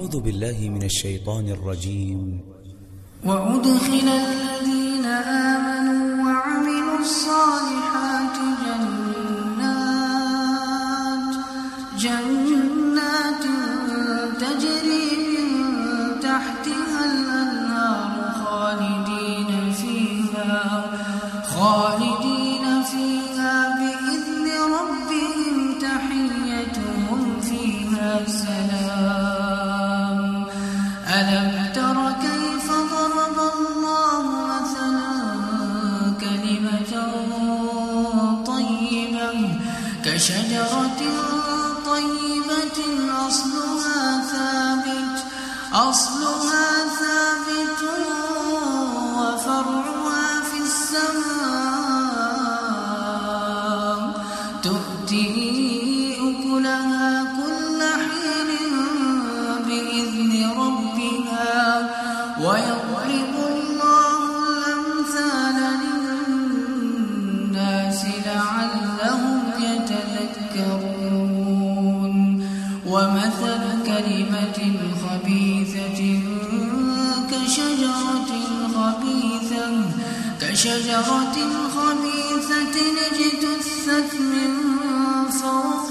أعوذ بالله من الشيطان الرجيم. وأدخل الذين آمنوا وعملوا الصالحات جنات جنات ألم تر كيف ضرب الله مثلا كلمة طيبة كشجرة طيبة أصلها ثابت أصلها ثابت. ويضرب الله الأمثال للناس لعلهم يتذكرون. ومثل كلمة خبيثة كشجرة خبيثة كشجرة خبيثة اجتثت من فوق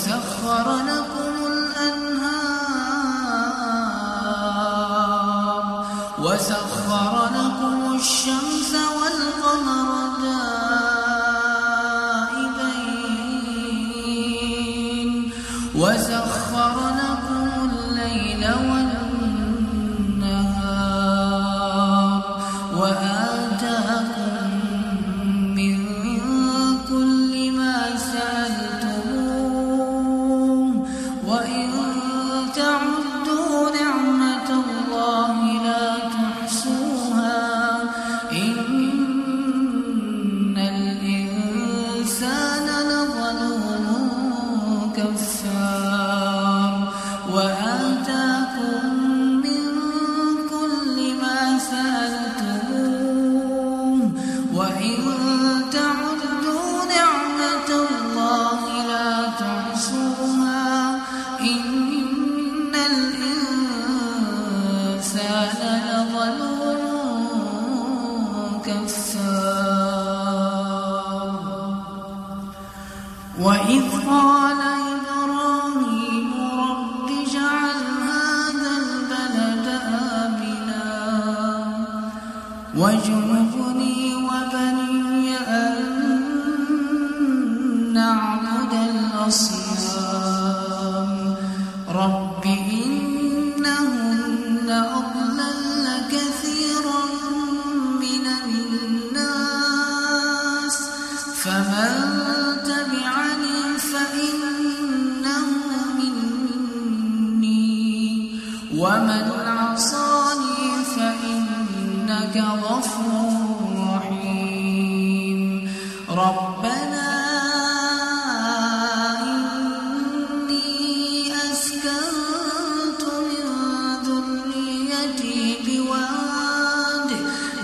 وسخر لكم الأنهار. وسخر لكم الشمس والقمر دائبين. وسخر لكم الليل والنهار وإن تعدوا واجنبني وبني أن نعبد الأصنام. رب إنهن أضلل كثيرا من الناس. فمن تبعني فإنه مني. ومن عصاني فإنك غفور رحيم. ربنا إني أسكنت من ذريتي بواد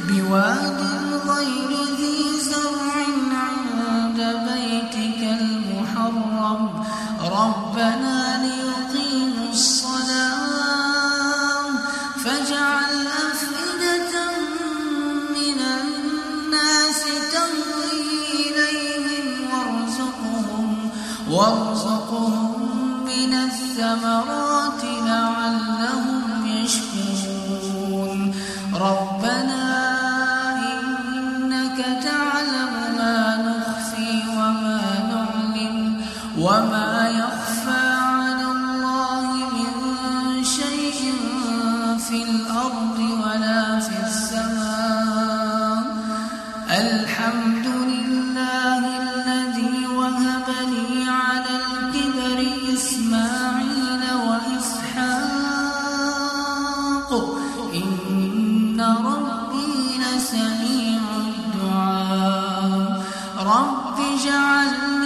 بواد غير ذي زرع عند بيتك المحرم. ربنا ليقيموا الصلاة فاجعل وارزقهم من الثمرات لعلهم يشكرون. ربنا إنك تعلم ما نخفي وما نعلن وما يخفى على الله من شيء في الأرض ولا في السماء. الحمد رب